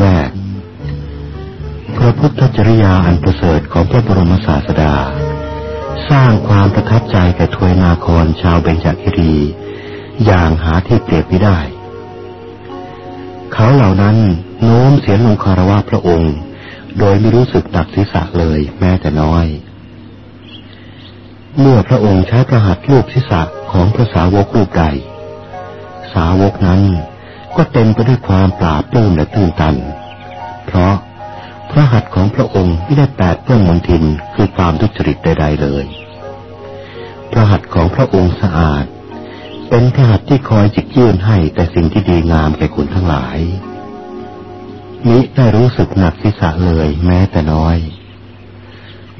แคว้นแวกพระพุทธจริยาอันประเสริฐของพระบรมศาสดา สร้างความประทับใจแก่ทวยนาครชาวเบญจคิรี อย่างหาที่เปรียบไม่ได้ เขาเหล่านั้นโน้มเสียงลงคารวะพระองค์ โดยไม่รู้สึกหนักศีรษะเลยแม้แต่น้อย เมื่อพระองค์ใช้ประหัตลูกศีรษะของพระสาวกรูปใด สาวกนั้น ก็เต็มไปด้วยความปราบปลื้มและตื่นตัน เพราะพระหัตถ์ของพระองค์ไม่ได้แปดเปื้อนมนทินคือความทุจริตใด ๆ เลย พระหัตถ์ของพระองค์สะอาด เป็นพระหัตถ์ที่คอยจิกยื่นให้แต่สิ่งที่ดีงามแก่คนทั้งหลายมิได้รู้สึกหนักศีรษะเลยแม้แต่น้อย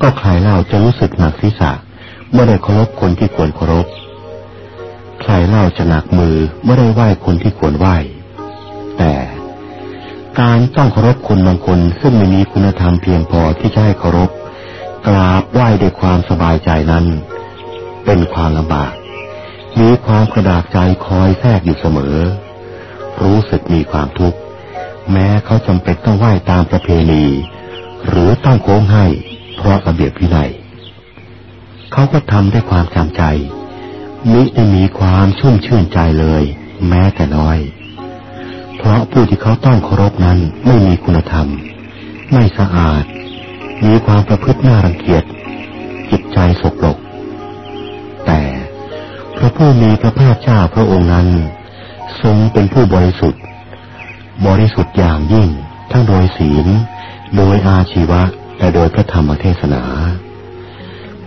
ก็ใครเล่าจะรู้สึกหนักศีรษะเมื่อได้เคารพคนที่ควรเคารพ ใครเล่าจะหนักมือเมื่อได้ไหว้คนที่ควรไหว้ แต่ การต้องเคารพคนบางคนซึ่งไม่มีคุณธรรมเพียงพอที่จะให้เคารพ กราบไหว้ด้วยความสบายใจนั้น เป็นความลำบาก มีความกระดากใจคอยแทรกอยู่เสมอ รู้สึกมีความทุกข์ แม้เขาจำเป็นต้องไหว้ตามประเพณี หรือต้องโค้งให้ เพราะระเบียบวินัยเขาก็ทำด้วยความจำใจมิได้มีความชุ่มชื่นใจเลย แม้แต่น้อย เพราะผู้ที่เขาต้องเคารพนั้นไม่มีคุณธรรม ไม่สะอาด มีความประพฤติน่ารังเกียจ จิตใจสกปรก แต่พระผู้มีพระภาคเจ้าพระองค์นั้น ทรงเป็นผู้บริสุทธิ์ บริสุทธิ์อย่างยิ่ง ทั้งโดยศีล โดยอาชีวะ และโดยพระธรรมเทศนา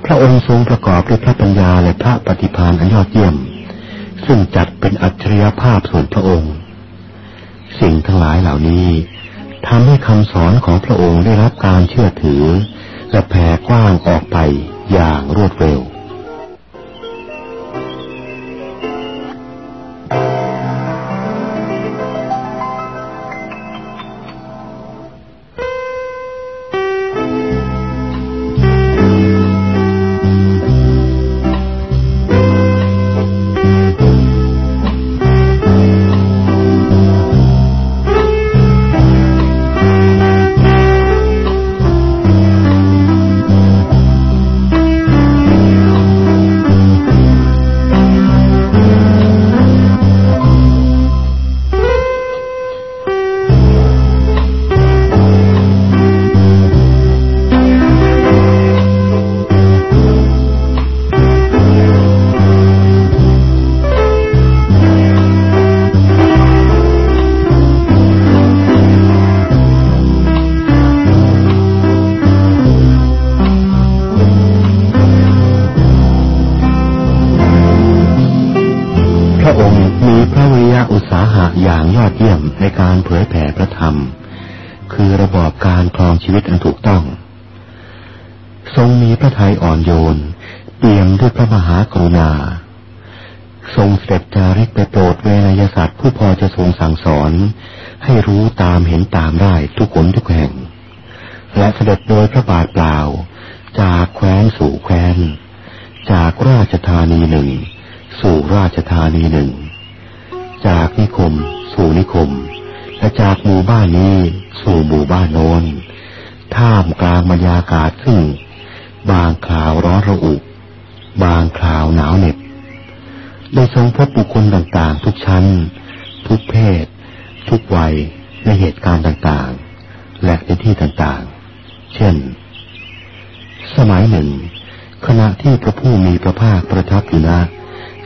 พระองค์ทรงประกอบด้วยพระปัญญาและพระปฏิภาณอันยอดเยี่ยม ซึ่งจัดเป็นอัจฉริยภาพส่วนพระองค์ สิ่งทั้งหลายเหล่านี้ทำให้คำสอนของพระองค์ได้รับการเชื่อถือ และแผ่กว้างออกไปอย่างรวดเร็ว บางคราวหนาวเหน็บ ได้ทรงพบบุคคลต่างๆ ทุกชั้น ทุกเพศ ทุกวัยในเหตุการณ์ต่างๆ และในที่ต่างๆ เช่น สมัยหนึ่ง ขณะที่พระผู้มีพระภาคประทับอยู่ณ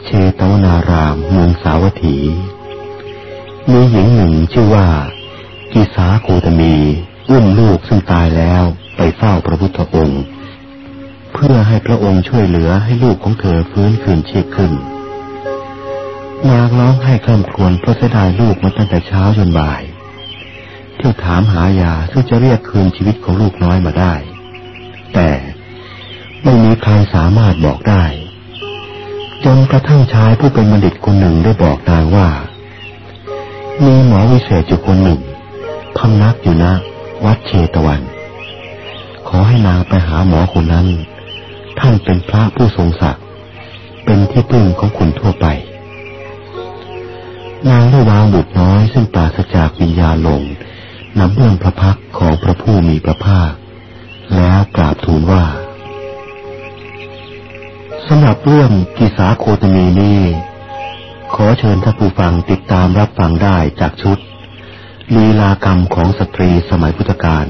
เชตวนารามเมืองสาวัตถีมีหญิงหนึ่งชื่อว่ากิสาโคตมีอุ้มลูกซึ่งตายแล้วไปเฝ้าพระพุทธองค์ เพื่อให้พระองค์ช่วยเหลือให้ลูกของเธอฟื้นคืนชีพขึ้น นางร้องให้คำครวญเพราะเสียดายลูกมาตั้งแต่เช้าจนบ่าย เที่ยวถามหายาซึ่งจะเรียกคืนชีวิตของลูกน้อยมาได้ แต่ไม่มีใครสามารถบอกได้ จนกระทั่งชายผู้เป็นบัณฑิตคนหนึ่งได้บอกนางว่า มีหมอวิเศษอยู่คนหนึ่งพำนักอยู่นะวัดเชตวัน ขอให้นางไปหาหมอคนนั้น ท่านเป็นพระผู้ทรงศักดิ์เป็นที่พึ่งของคนทั่วไป นางได้วางบุตรน้อยซึ่งปราศจากวิญญาณลงนำเบื้องพระพักของพระผู้มีพระภาค แล้วกราบทูลว่าสำหรับเรื่องกิสาโคตมีนี้ขอเชิญท่านผู้ฟังติดตามรับฟังได้จากชุดลีลากรรมของสตรีสมัยพุทธกาล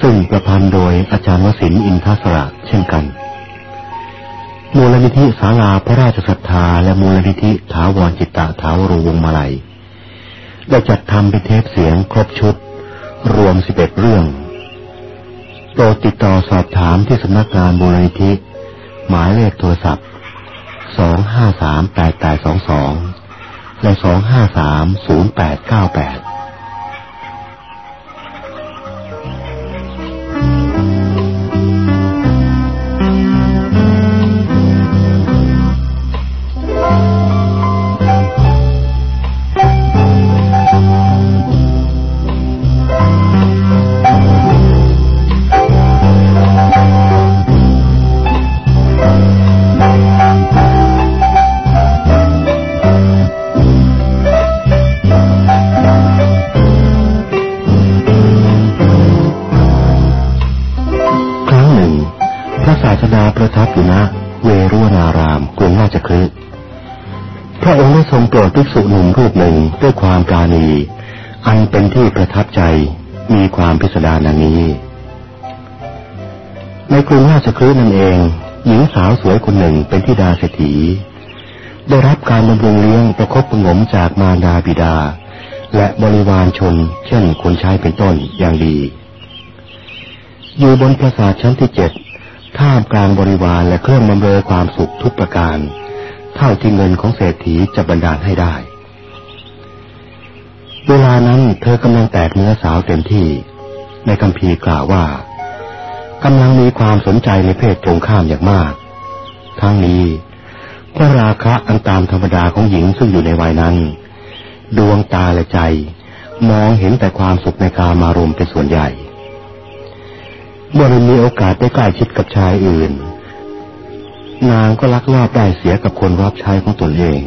ซึ่งประพันธ์โดยอาจารย์วสินอินทศระเช่นกัน มูลนิธิสาลาพระราชศรัทธาและมูลนิธิถาวรจิตตะถาวรวงมาลัย ได้จัดทำเป็นเทปเสียงครบชุด รวมสิบเอ็ดเรื่องโปรดติดต่อสอบถามที่สำนักงานมูลนิธิ หมายเลขโทรศัพท์ 253882 และ 25308988 ภิกษุหนุ่มรูปหนึ่งด้วยความกาณี อันเป็นที่ประทับใจมีความพิสดารนันนี้ ในกรุงราชคฤห์นั่นเอง หญิงสาวสวยคนหนึ่งเป็นที่ดาเศรษฐี ได้รับการบำรุงเลี้ยงประคบประงมจากมารดาบิดา และบริวารชน เช่นคนใช้เป็นต้นอย่างดี อยู่บนปราสาทชั้นที่เจ็ดท่ามกลางบริวารและเครื่องบำเรอความสุขทุกประการ เท่าที่เงินของเศรษฐีจะบันดาลให้ได้ เวลานั้นเธอกำลังแตกเนื้อสาวเต็มที่ ในคำพีกล่าวว่ากำลังมีความสนใจในเพศตรงข้ามอย่างมาก ทั้งนี้เพราะราคะอันตามธรรมดาของหญิงซึ่งอยู่ในวัยนั้น ดวงตาและใจ มองเห็นแต่ความสุขในการมารมเป็นส่วนใหญ่ เมื่อมีโอกาสได้ใกล้ชิดกับชายอื่น นางก็ลักลอบได้เสียกับคนรับใช้ของตนเอง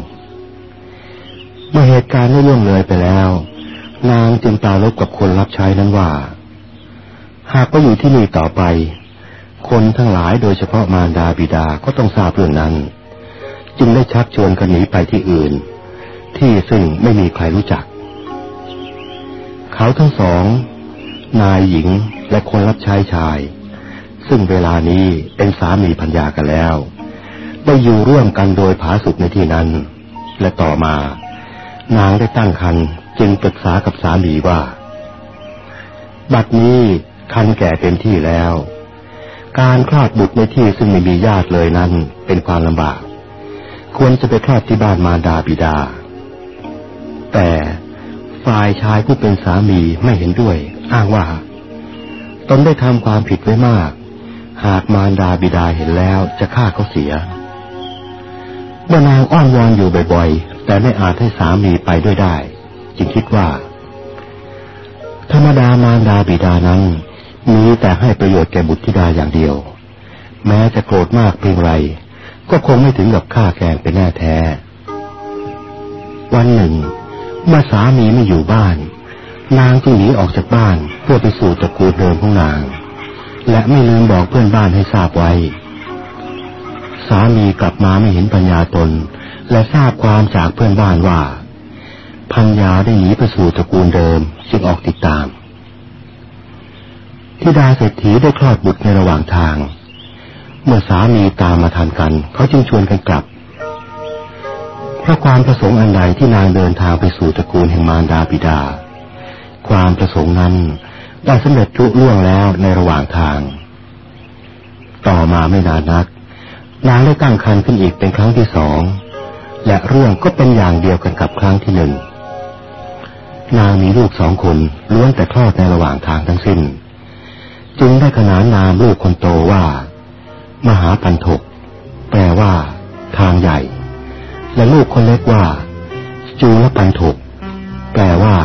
เมื่อเหตุการณ์ได้ล่วงเลยไปแล้ว นางจึงตาลบกับคนรับใช้นั้นว่า หากก็อยู่ที่นี่ต่อไป คนทั้งหลายโดยเฉพาะมารดาบิดาก็ต้องทราบเรื่องนั้น จึงได้ชักชวนกันหนีไปที่อื่น ที่ซึ่งไม่มีใครรู้จัก เขาทั้งสอง นายหญิงและคนรับใช้ชายซึ่งเวลานี้เป็นสามีพัญญากันแล้ว ได้อยู่ร่วมกันโดยผาสุกในที่นั้น และต่อมา นางได้ตั้งคันจึงปรึกษากับสามีว่า บัดนี้คันแก่เต็มที่แล้ว การคลอดบุตรในที่ซึ่งไม่มีญาติเลยนั้นเป็นความลำบาก ควรจะไปคลอดที่บ้านมารดาบิดา แต่ฝ่ายชายผู้เป็นสามีไม่เห็นด้วย อ้างว่า ตนได้ทำความผิดไว้มาก หากมารดาบิดาเห็นแล้วจะฆ่าเขาเสีย เมื่อนางอ้อนวอนอยู่บ่อยๆ แต่ไม่อาจให้สามีไปด้วยได้ จึงคิดว่า ธรรมดามารดาบิดานั้น มีแต่ให้ประโยชน์แก่บุตรธิดาอย่างเดียว แม้จะโกรธมากเพียงไร ก็คงไม่ถึงกับฆ่าแกงเป็นแน่แท้ วันหนึ่ง เมื่อสามีไม่อยู่บ้าน นางจึงหนีออกจากบ้านเพื่อไปสู่ตระกูลเดิมของนาง และไม่ลืมบอกเพื่อนบ้านให้ทราบไว้ สามีกลับมาไม่เห็นปัญญาตน และทราบความจากเพื่อนบ้านว่าพัญญาได้หนีไปสู่ตระกูลเดิมจึงออกติดตามทิดาเศรษฐีได้คลอดบุตรในระหว่างทาง เมื่อสามีตามมาทันกัน เขาจึงชวนกันกลับเพราะความประสงค์อันใดที่นางเดินทางไปสู่ตระกูลแห่งมารดาบิดา ความประสงค์นั้นได้สำเร็จรุล่วงแล้วในระหว่างทาง ต่อมาไม่นานนัก นางได้ตั้งครรภ์ขึ้นอีกเป็นครั้งที่สอง และเรื่องก็เป็นอย่างเดียวกันกับครั้งที่หนึ่ง นางมีลูกสองคนล้วนแต่คลอดในระหว่างทางทั้งสิ้น จึงได้ขนานนามลูกคนโตว่า มหาปันถก แปลว่า ทางใหญ่ และลูกคนเล็กว่า จูลปันถก แปลว่า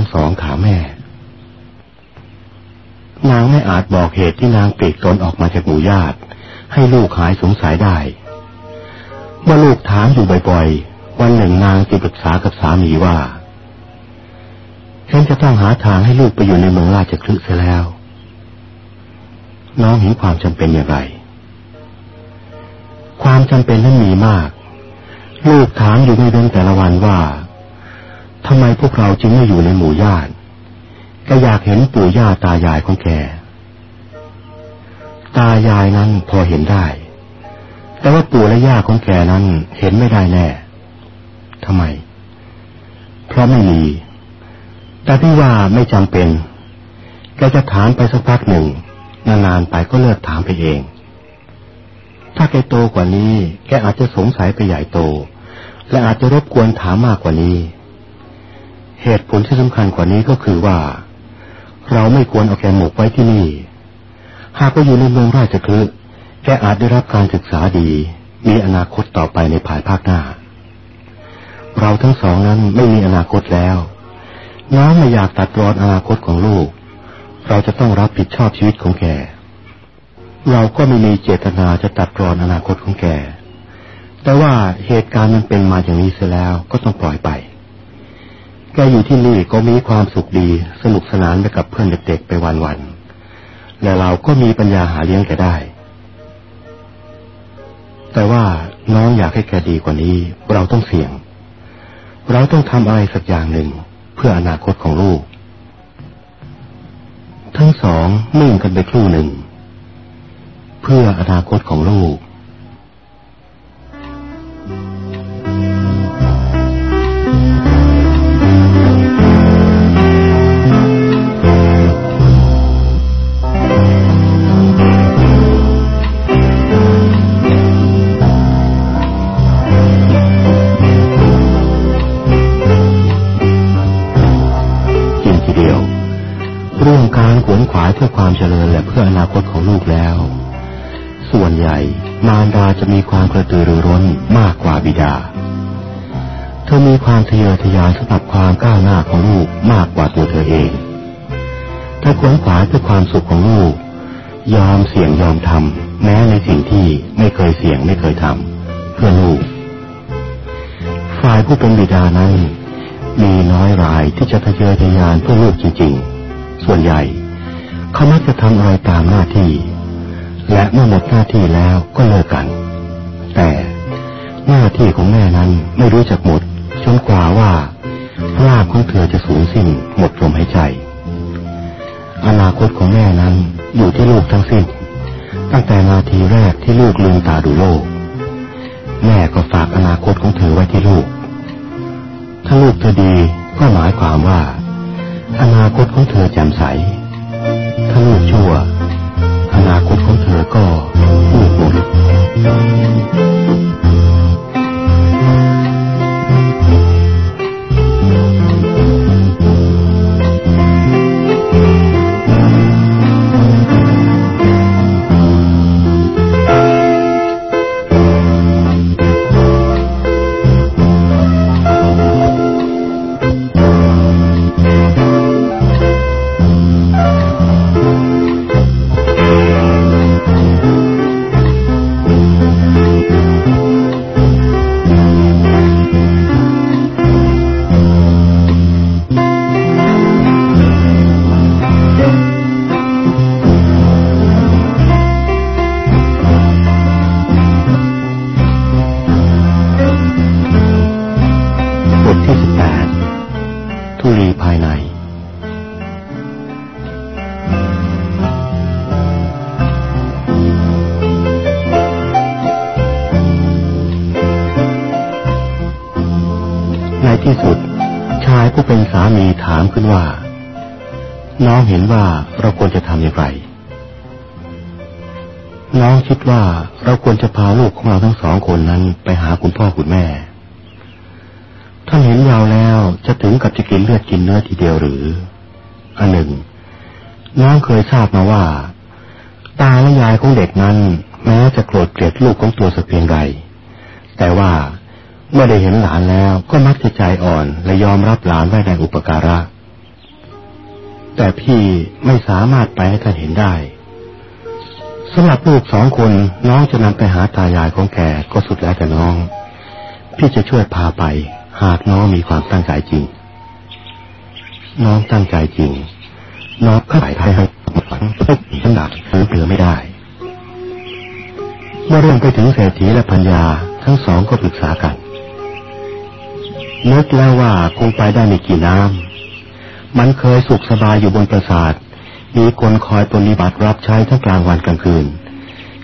ทั้งสองถามแม่ นางไม่อาจบอกเหตุที่นางปลีกตนออกมาจากหมู่ญาติ ให้ลูกหายสงสัยได้เมื่อลูกถามอยู่บ่อยๆ วันหนึ่งนางจึงปรึกษากับสามีว่าฉันจะต้องหาทางให้ลูกไปอยู่ในเมืองราชคฤห์เสียแล้ว น้องเห็นความจำเป็นอย่างไร ความจำเป็นนั้นมีมาก ลูกถามอยู่ไม่เว้นแต่ละวันว่า ทำไมพวกเราจึงไม่อยู่ในหมู่ญาติแกอยากเห็นปู่ย่าตายายของแก ตายายนั้นพอเห็นได้ แต่ว่าปู่และย่าของแกนั้นเห็นไม่ได้แน่ทำไม เพราะไม่มี แต่ที่ว่าไม่จำเป็น แกจะถามไปสักพักหนึ่ง นานๆไปก็เลิกถามไปเอง ถ้าแกโตกว่านี้ แกอาจจะสงสัยไปใหญ่โต และอาจจะรบกวนถามมากกว่านี้ เหตุผลที่สำคัญกว่านี้ก็คือว่า เราไม่ควรเอาแกหมกไว้ที่นี่ หากว่าอยู่ในเมืองราชคลึแกอาจได้รับการศึกษาดี มีอนาคตต่อไปในภายภาคหน้า เราทั้งสองนั้นไม่มีอนาคตแล้วน้องไม่อยากตัดรอนอนาคตของลูก เราจะต้องรับผิดชอบชีวิตของแก เราก็ไม่มีเจตนาจะตัดรอนอนาคตของแก แต่ว่าเหตุการณ์มันเป็นมาอย่างนี้เสียแล้วก็ต้องปล่อยไป แกอยู่ที่นี่ก็มีความสุขดี สนุกสนานไปกับเพื่อนเด็กๆไปวันๆและเราก็มีปัญญาหาเลี้ยงแกได้ แต่ว่าน้องอยากให้แกดีกว่านี้ เราต้องเสี่ยง เราต้องทำอะไรสักอย่างหนึ่ง เพื่ออนาคตของลูก ทั้งสองนิ่งกันไปครู่หนึ่ง เพื่ออนาคตของลูกเรื่ การขวนขวายเพื่อความเจริญและเพื่ออนาคตของลูกแล้ว ส่วนใหญ่มารดาจะมีความกระตือรือร้นมากกว่าบิดา เธอมีความทะเยอทะยานสำหรับความก้าวหน้าของลูกมากกว่าตัวเธอเองถ้าขวนขวายเพื่อความสุขของลูก ยอมเสี่ยงยอมทำแม้ในสิ่งที่ไม่เคยเสี่ยงไม่เคยทำเพื่อลูก ฝ่ายผู้เป็นบิดานั้นมีน้อยรายที่จะทะเยอทะยานเพื่อลูกจริงๆ ส่วนใหญ่เขามักจะทำอะไรตามหน้าที่ และเมื่อหมดหน้าที่แล้วก็เลิกกัน แต่หน้าที่ของแม่นั้นไม่รู้จักหมดจนกว่าว่าลาภของเธอจะสูญสิ้นหมดลมหายใจ อนาคตของแม่นั้นอยู่ที่ลูกทั้งสิ้น ตั้งแต่นาทีแรกที่ลูกลืมตาดูโลก แม่ก็ฝากอนาคตของเธอไว้ที่ลูก ถ้าลูกเธอดีก็หมายความว่า อนาคตของเธอแจ่มใส ถ้าลูกชั่ว อนาคตของเธอก็มืดมน ที่สุด ชายผู้เป็นสามีถามขึ้นว่า น้องเห็นว่าเราควรจะทำอย่างไร น้องคิดว่าเราควรจะพาลูกของเราทั้งสองคนนั้นไปหาคุณพ่อคุณแม่ท่านเห็นยาวแล้วจะถึงกับจะกินเลือดกินเนื้อทีเดียวหรือ อันหนึ่ง น้องเคยทราบมาว่า ตาและยายของเด็กนั้นแม้จะโกรธเกลียดลูกของตัวสักเพียงใด แต่ว่า เมื่อได้เห็นหลานแล้วก็มักจะใจอ่อนและยอมรับหลานไว้ในอุปการะ แต่พี่ไม่สามารถไปให้ท่านเห็นได้สำหรับลูกสองคนน้องจะนำไปหาตายายของแกก็สุดแล้วแต่น้อง พี่จะช่วยพาไป หากน้องมีความตั้งใจจริง น้องตั้งใจจริง น้องก็ไหลให้ให้ฝันฉันดักฉันเตือไม่ได้ เมื่อเรื่องไปถึงเศรษฐีและพัญญาทั้งสองก็ปรึกษากัน นึกแล้วว่าคงไปได้ไม่กี่น้ำ มันเคยสุขสบายอยู่บนปราสาท มีคนคอยปฏิบัติรับใช้ทั้งกลางวันกลางคืน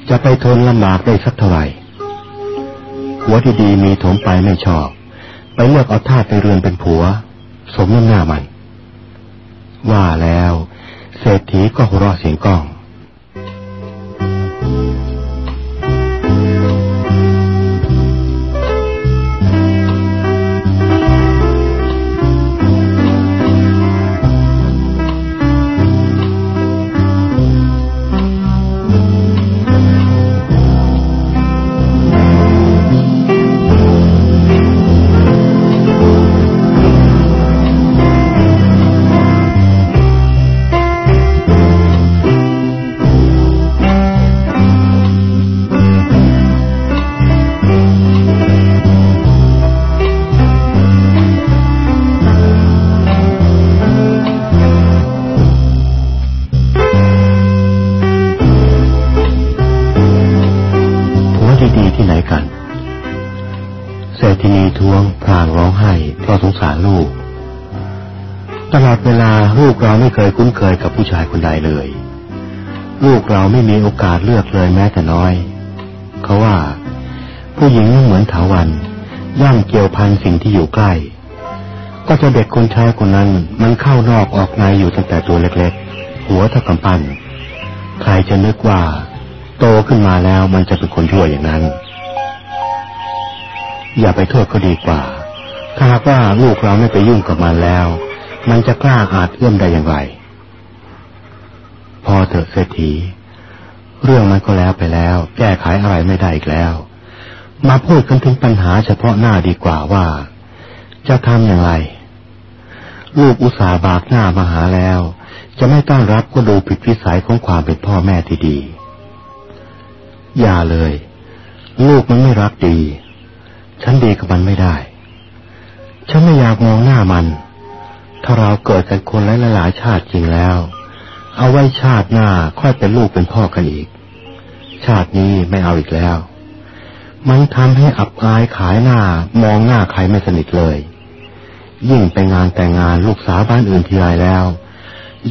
จะไปทนลำบากได้สักเท่าไหร่ หัวที่ดีมีถมไปไม่ชอบ ไปเลือกเอาท่าไปเรือนเป็นผัว สมน้ำหน้ามัน ว่าแล้ว เศรษฐีก็หัวเราะเสียงก้อง คนใดเลย ลูกเราไม่มีโอกาสเลือกเลยแม้แต่น้อย เขาว่า ผู้หญิงเหมือนถาวันย่างเกี่ยวพันสิ่งที่อยู่ใกล้ ก็จะเด็กคนชายคนนั้นมันเข้านอกออกในอยู่ตั้งแต่ตัวเล็กๆ หัวเท่ากำปั้นใครจะนึกว่า โตขึ้นมาแล้วมันจะเป็นคนชั่วอย่างนั้น อย่าไปโทษเขาดีกว่า ถ้าว่าลูกเราไม่ไปยุ่งกับมันแล้ว มันจะกล้าอาจเอื้อมได้อย่างไร ถอะเศรษฐี เรื่องมันก็แล้วไปแล้ว แก้ไขอะไรไม่ได้อีกแล้ว มาพูดกันถึงปัญหาเฉพาะหน้าดีกว่าว่า จะทำอย่างไร ลูกอุตสาบากหน้ามาหาแล้ว จะไม่ต้อนรับก็ดูผิดวิสัยของความเป็นพ่อแม่ที่ดี อย่าเลย ลูกมันไม่รักดี ฉันดีกับมันไม่ได้ ฉันไม่อยากมองหน้ามันถ้าเราเกิดกันคนหลายๆชาติจริงแล้ว เอาไว้ชาติหน้าค่อยเป็นลูกเป็นพ่อกันอีก ชาตินี้ไม่เอาอีกแล้ว มันทำให้อับอายขายหน้ามองหน้าใครไม่สนิทเลย ยิ่งไปงานแต่งงานลูกสาวบ้านอื่นทีไรแล้ว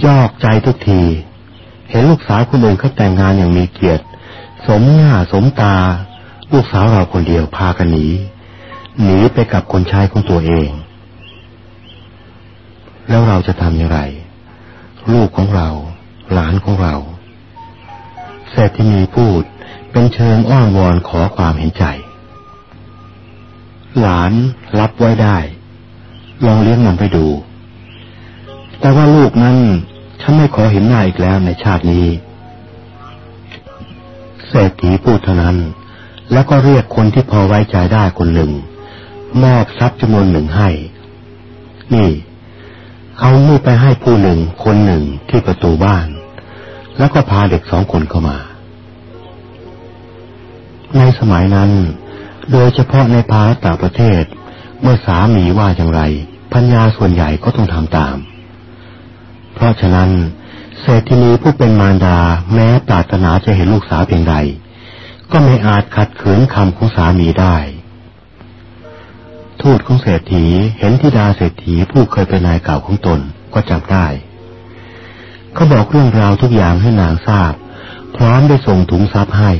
ยอกใจทุกที เห็นลูกสาวคนอื่นเขาแต่งงานอย่างมีเกียรติ สมหน้าสมตา ลูกสาวเราคนเดียวพากันหนีหนีไปกับคนชายของตัวเอง แล้วเราจะทำอย่างไร ลูกของเรา หลานของเราเศรษฐีนีพูดเป็นเชิงอ้อนวอนขอความเห็นใจ หลานรับไว้ได้ ลองเลี้ยงมันไปดู แต่ว่าลูกนั้นฉันไม่ขอเห็นหน้าอีกแล้วในชาตินี้เศรษฐีพูดเท่านั้น แล้วก็เรียกคนที่พอไว้ใจได้คนหนึ่ง มอบทรัพย์จำนวนหนึ่งให้ นี่ เอานี่ไปให้ผู้หนึ่งคนหนึ่งที่ประตูบ้าน แล้วก็พาเด็กสองคนเข้ามา ในสมัยนั้น โดยเฉพาะในภาต่างประเทศ เมื่อสามีว่าอย่างไรพัญญาส่วนใหญ่ก็ต้องทำตาม เพราะฉะนั้นเศรษฐินีผู้เป็นมารดาแม้ปรารถนาจะเห็นลูกสาวเพียงใด ก็ไม่อาจขัดขืนคำของสามีได้ ทูตของเศรษฐีเห็นธิดาเศรษฐีผู้เคยเป็นนายเก่าของตนก็จำได้ เขาบอกเรื่องราวทุกอย่างให้นางทราบ พร้อมได้ส่งถุงทรัพย์ให้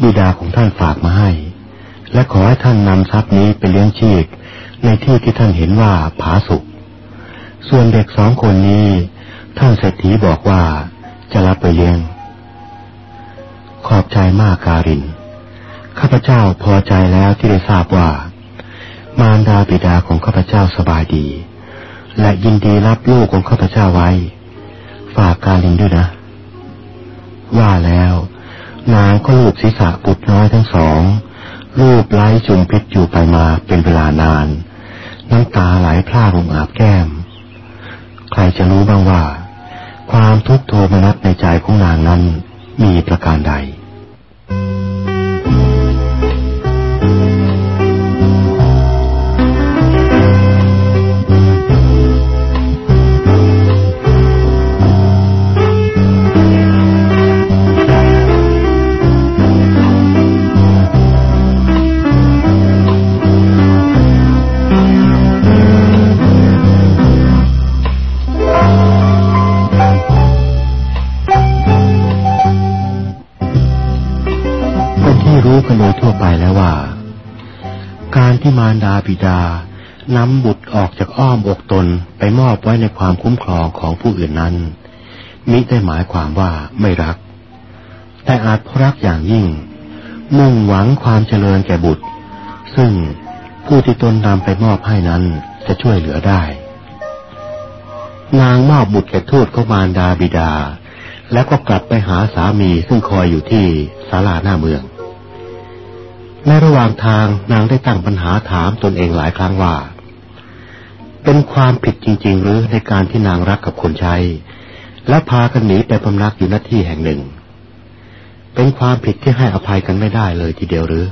บิดาของท่านฝากมาให้ และขอให้ท่านนำทรัพย์นี้ไปเลี้ยงชีพ ในที่ที่ท่านเห็นว่าผาสุกส่วนเด็กสองคนนี้ ท่านเศรษฐีบอกว่าจะรับไปเลี้ยง ขอบใจมากการิน ข้าพเจ้าพอใจแล้วที่ได้ทราบว่า มารดาบิดาของข้าพเจ้าสบายดี และยินดีรับลูกของข้าพเจ้าไว้ ฝากการินด้วยนะ ว่าแล้วนางก็ลูบศีรษะปุดน้อยทั้งสองรูปไล้จุมพิษอยู่ไปมาเป็นเวลานาน น้ำตาไหลพร่าลงอาบแก้ม ใครจะรู้บ้างว่า ความทุกข์โทมนัสในใจของนางนั้นมีประการใดที่มานำบุตรออกจากอ้อมอกตนไปมอบไว้ในความคุ้มครองของผู้อื่นนั้น มิได้หมายความว่าไม่รัก แต่อาจพรักอย่างยิ่ง มุ่งหวังความเจริญแก่บุตร ซึ่งผู้ที่ตนนำไปมอบให้นั้นจะช่วยเหลือได้ นางมอบบุตรแก่ทูตเขามารดาบิดา แล้วก็กลับไปหาสามีซึ่งคอยอยู่ที่ศาลาหน้าเมืองในระหว่างทางนางได้ตั้งปัญหาถามตนเองหลายครั้งว่า เป็นความผิดจริง ๆ หรือในการที่นางรักกับคนใช้ และพากันหนีไปพำนักอยู่หน้าที่แห่งหนึ่ง เป็นความผิดที่ให้อภัยกันไม่ได้เลยทีเดียวหรือ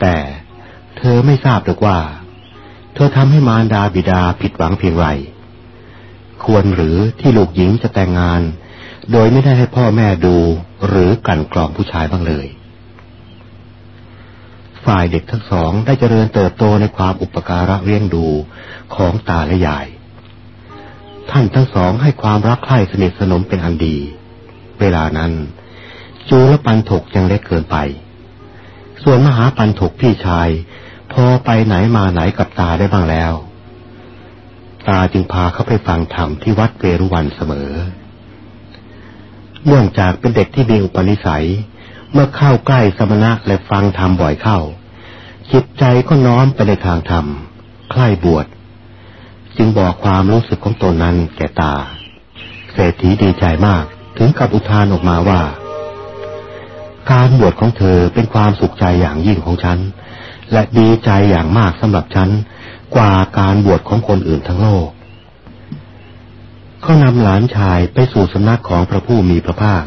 แต่เธอไม่ทราบหรอกว่า เธอทำให้มารดาบิดาผิดหวังเพียงไร ควรหรือที่ลูกหญิงจะแต่งงาน โดยไม่ได้ให้พ่อแม่ดูหรือกันกรองผู้ชายบ้างเลย ฝ่ายเด็กทั้งสองได้เจริญเติบโตในความอุปการะเลี้ยงดูของตาและยาย ท่านทั้งสองให้ความรักใคร่สนิทสนมเป็นอันดี เวลานั้น จูและปันถกยังเล็กเกินไป ส่วนมหาปันถกพี่ชาย พอไปไหนมาไหนกับตาได้บ้างแล้ว ตาจึงพาเขาไปฟังธรรมที่วัดเวรุวันเสมอ เนื่องจากเป็นเด็กที่มีอุปนิสัย เมื่อเข้าใกล้สมณะและฟังธรรมบ่อยเข้า จิตใจก็น้อมไปในทางธรรม ใคร่บวช จึงบอกความรู้สึกของตนนั้นแก่ตา เศรษฐีดีใจมากถึงกับอุทานออกมาว่า การบวชของเธอเป็นความสุขใจอย่างยิ่งของฉัน และดีใจอย่างมากสำหรับฉัน กว่าการบวชของคนอื่นทั้งโลกก็นำหลานชายไปสู่สำนักของพระผู้มีพระภาค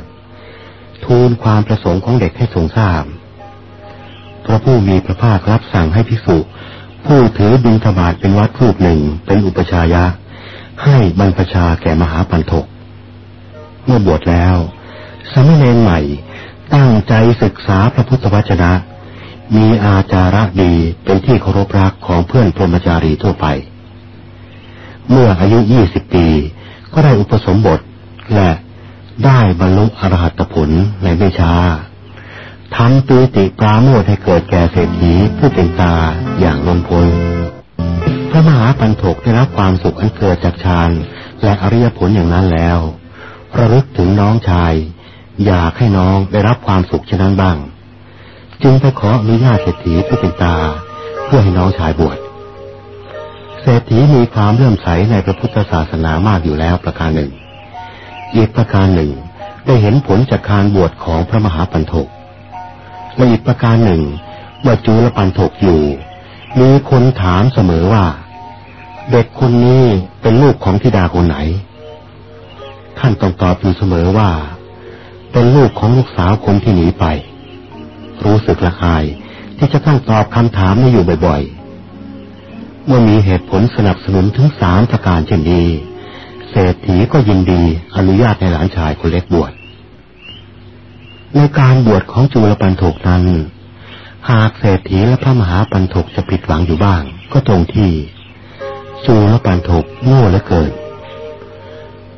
ทูลความประสงค์ของเด็กให้ทรงทราบพระผู้มีพระภาครับสั่งให้ภิกษุผู้ถือบิณฑบาตเป็นวัดรูปหนึ่งเป็นอุปชายะ ให้บรรพชาแก่มหาปันทก เมื่อบวชแล้ว สมณเณรใหม่ตั้งใจศึกษาพระพุทธวจนะ มีอาจาระดีเป็นที่เคารพรักของเพื่อนพรหมจารีทั่วไป เมื่ออายุยี่สิบปี ก็ได้อุปสมบทและ ได้บรรลุอรหัตผลในไม่ช้าทำปีติปราโมทให้เกิดแก่เศรษฐีผู้เป็นตาอย่างล้นพ้นพระมหาปันถกได้รับความสุขอันเกิดจากฌานและอริยผลอย่างนั้นแล้ว ระลึกถึงน้องชาย อยากให้น้องได้รับความสุขเช่นนั้นบ้าง จึงไปขออนุญาตเศรษฐีผู้เป็นตา เพื่อให้น้องชายบวชเศรษฐีมีความเลื่อมใสในพระพุทธศาสนามากอยู่แล้วประการหนึ่ง อีกประการหนึ่ง ได้เห็นผลจากการบวชของพระมหาปันถกและอีกประการหนึ่งว่าจูลปันถกอยู่ มีคนถามเสมอว่า เด็กคนนี้เป็นลูกของธิดาคนไหน ท่านต้องตอบอยู่เสมอว่า เป็นลูกของลูกสาวคนที่หนีไป รู้สึกละอายที่จะต้องตอบคำถามนี้อยู่บ่อยๆ เมื่อมีเหตุผลสนับสนุนถึงสามประการเช่นนี้ เศรษฐีก็ยินดีอนุญาตให้หลานชายคนเล็กบวช ในการบวชของจุลปันถกนั้น หากเศรษฐีและพระมหาปันถกจะผิดหวังอยู่บ้าง ก็ตรงที่จุลปันถกโง่เหลือเกิน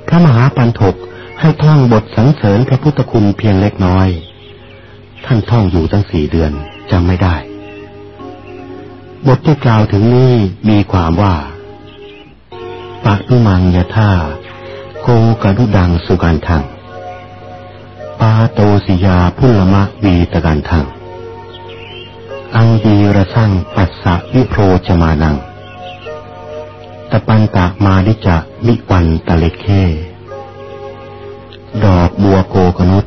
พระมหาปันถกให้ท่องบทสรรเสริญพระพุทธคุณเพียงเล็กน้อย ท่านท่องอยู่ตั้งสี่เดือนจำไม่ได้ บทที่กล่าวถึงนี้มีความว่า ปะตุมังยะท่าโกกรุดังสุกันทังปาโตสิยาพุลมะวีตกันทังอังดีระสั่งปัสสะวิโพจมานัง ตะปันตะมาดิจะมิวันตะเลเค ดอกบัวโกกนุษ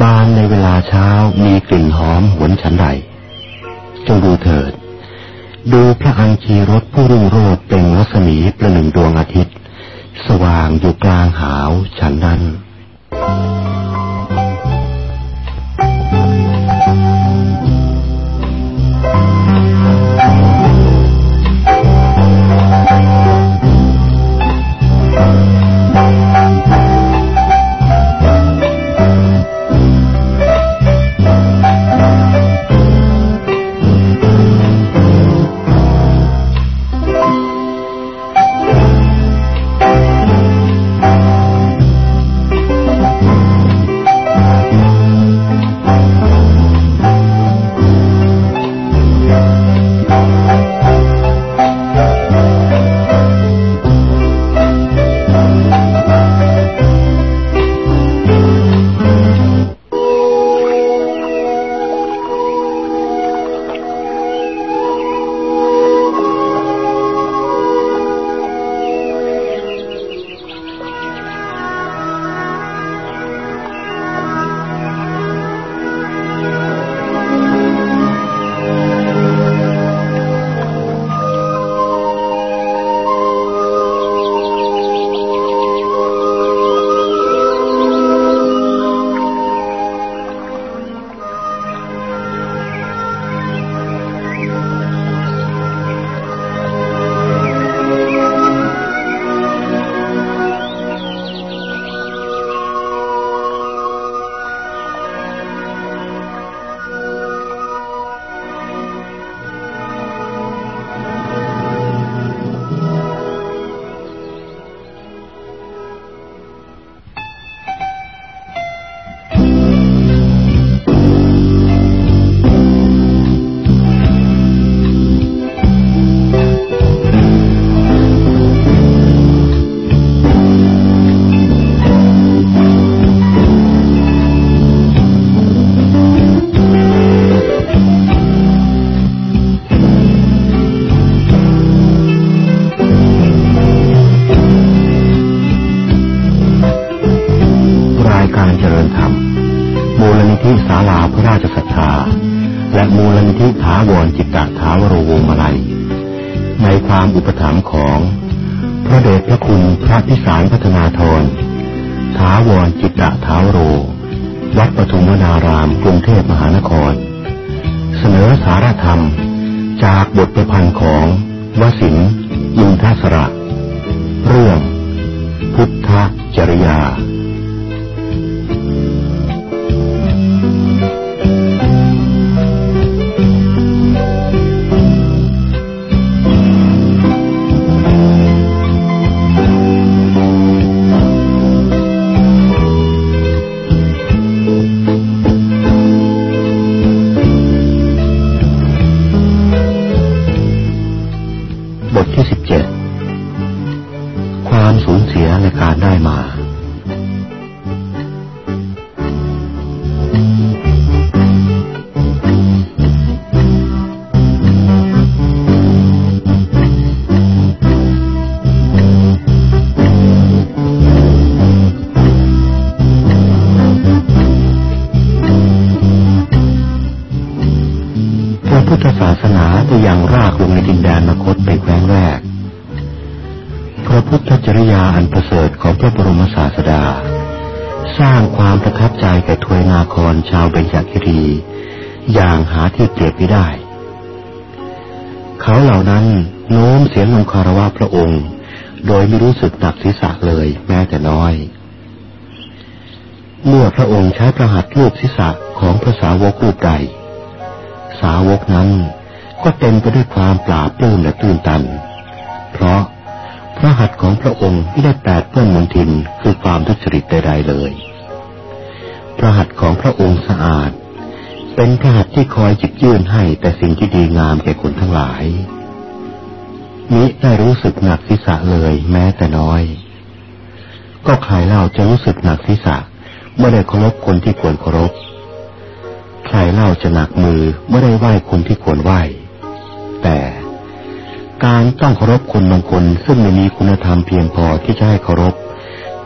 บานในเวลาเช้ามีกลิ่นหอมหวนฉันใดจงดูเถิด ดูพระอัญชีรถผู้รุ่งโรจน์เป็นรัศมีประหนึ่งดวงอาทิตย์ สว่างอยู่กลางหาวฉันนั้น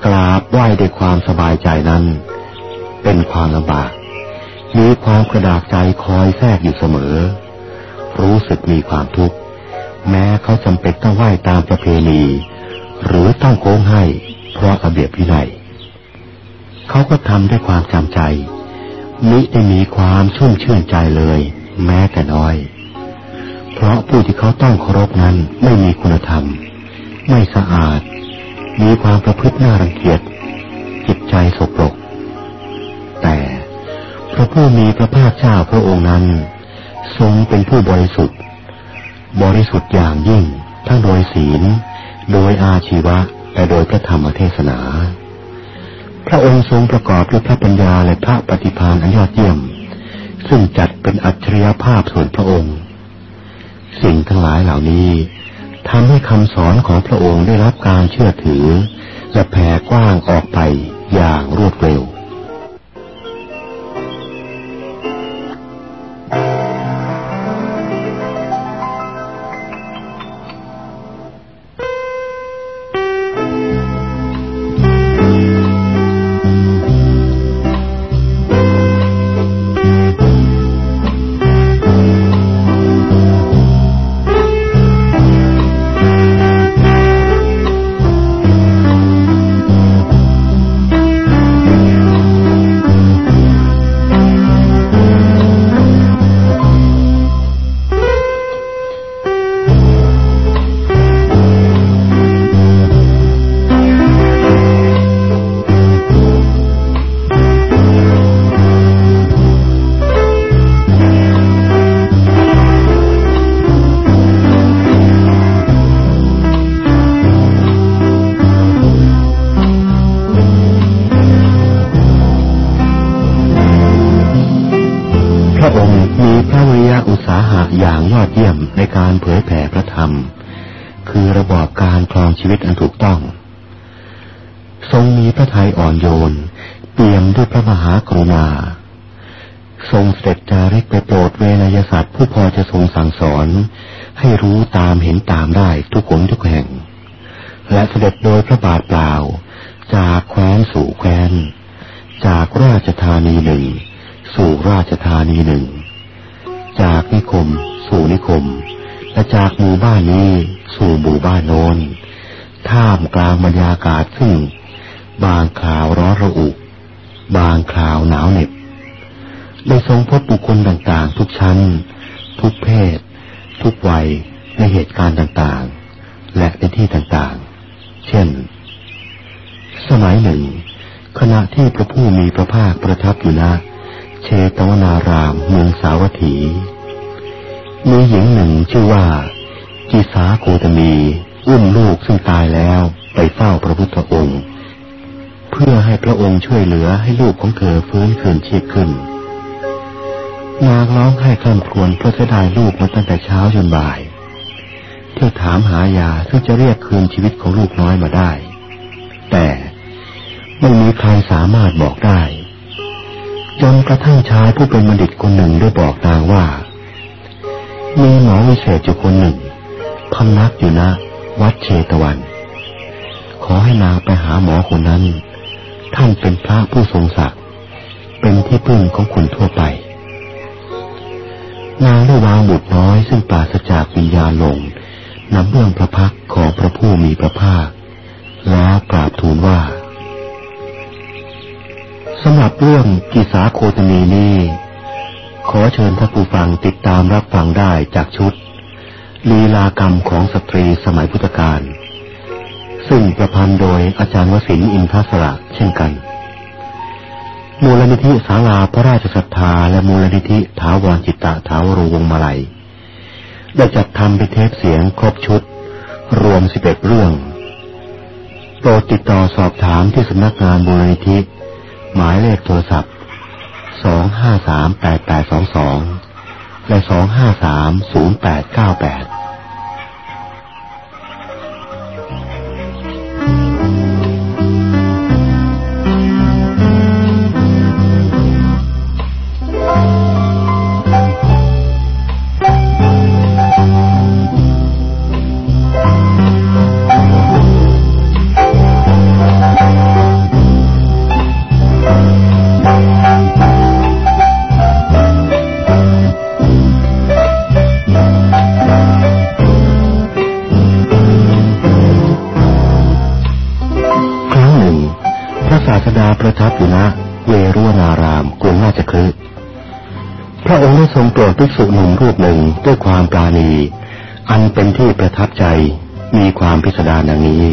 กราบไหว้ด้วยความสบายใจนั้น เป็นความลำบาก มีความกระดากใจคอยแทรกอยู่เสมอ รู้สึกมีความทุกข์ แม้เขาจำเป็นต้องไหว้ตามประเพณี หรือต้องโค้งให้ เพราะระเบียบพินัยเขาก็ทำด้วยความจำใจ มิได้มีความชุ่มชื่นใจเลย แม้แต่น้อย เพราะผู้ที่เขาต้องเคารพนั้นไม่มีคุณธรรม ไม่สะอาด มีความประพฤติน่ารังเกียจจิตใจสกปรก แต่พระผู้มีพระภาคเจ้าพระองค์นั้น ทรงเป็นผู้บริสุทธิ์ บริสุทธิ์อย่างยิ่ง ทั้งโดยศีล โดยอาชีวะและโดยพระธรรมเทศนา พระองค์ทรงประกอบด้วยพระปัญญาและพระปฏิภาณอันยอดเยี่ยม ซึ่งจัดเป็นอัจฉริยภาพส่วนพระองค์ สิ่งทั้งหลายเหล่านี้ ทำให้คำสอนของพระองค์ได้รับการเชื่อถือ และแผ่กว้างออกไปอย่างรวดเร็ว องค์มีพระวิยาอุตสาหะอย่างยอดเยี่ยมในการเผยแผ่พระธรรม คือระบอบการคลองชีวิตอันถูกต้อง ทรงมีพระทัยอ่อนโยน เปี่ยมด้วยพระมหากรุณา ทรงเสด็จจาริกไปโปรดเวนยศาสตร์ผู้พอจะทรงสั่งสอน ให้รู้ตามเห็นตามได้ทุกหนทุกแห่ง และเสด็จโดยพระบาทเปล่า จากแคว้นสู่แคว้น จากราชธานีหนึ่ง สู่ราชธานีหนึ่ง จากนิคม สู่นิคม และจากหมู่บ้านนี้ สู่หมู่บ้านโน้น ท่ามกลางบรรยากาศซึ่ง บางคราวร้อนระอุ บางคราวหนาวเหน็บได้ทรงพบบุคคลต่างๆ ทุกชั้น ทุกเพศ ทุกวัยในเหตุการณ์ต่างๆ และในที่ต่างๆ เช่น สมัยหนึ่ง ขณะที่พระผู้มีพระภาคประทับอยู่นะ เชตวนารามเมืองสาวัตถี มีหญิงหนึ่งชื่อว่า กิสาโกตมีอุ้มลูกซึ่งตายแล้วไปเฝ้าพระพุทธองค์ เพื่อให้พระองค์ช่วยเหลือให้ลูกของเธอฟื้นคืนชีพขึ้น นางร้องไห้คร่ำครวญเพราะเสียดายลูกมาตั้งแต่เช้าจนบ่ายเที่ยวถามหายาซึ่งจะเรียกคืนชีวิตของลูกน้อยมาได้ แต่ไม่มีใครสามารถบอกได้ จนกระทั่งชายผู้เป็นบัณฑิตคนหนึ่งได้บอกนางว่า มีหมอวิเศษอยู่คนหนึ่งพำนักอยู่นะวัดเชตวัน ขอให้นางไปหาหมอคนนั้น ท่านเป็นพระผู้ทรงศักดิ์เป็นที่พึ่งของคนทั่วไป นางได้วางบุตรน้อยซึ่งปราศจากวิญญาณลงนำเบื้องพระพักของพระผู้มีพระภาค แล้วกราบทูลว่า สำหรับเรื่องกิสาโคตมีนี้ขอเชิญท่านผู้ฟังติดตามรับฟังได้จากชุด ลีลากรรมของสตรีสมัยพุทธกาลซึ่งประพันธ์โดยอาจารย์วสินอินทศระเช่นกัน มูลนิธิศาลาพระราชศรัทธาและมูลนิธิถาวรจิตตะถาวรวงมาลัย ได้จัดทำเป็นเทปเสียงครบชุด รวมสิบเอ็ดเรื่อง โปรดติดต่อสอบถามที่สำนักงานมูลนิธิ หมายเลขโทรศัพท์งห้าสามแปดแปดสองสองและสองห้าสามศูนย์แปดเก้าแปด ภิกษุหนุ่มรูปหนึ่งด้วยความปราณี อันเป็นที่ประทับใจมีความพิสดารดังนี้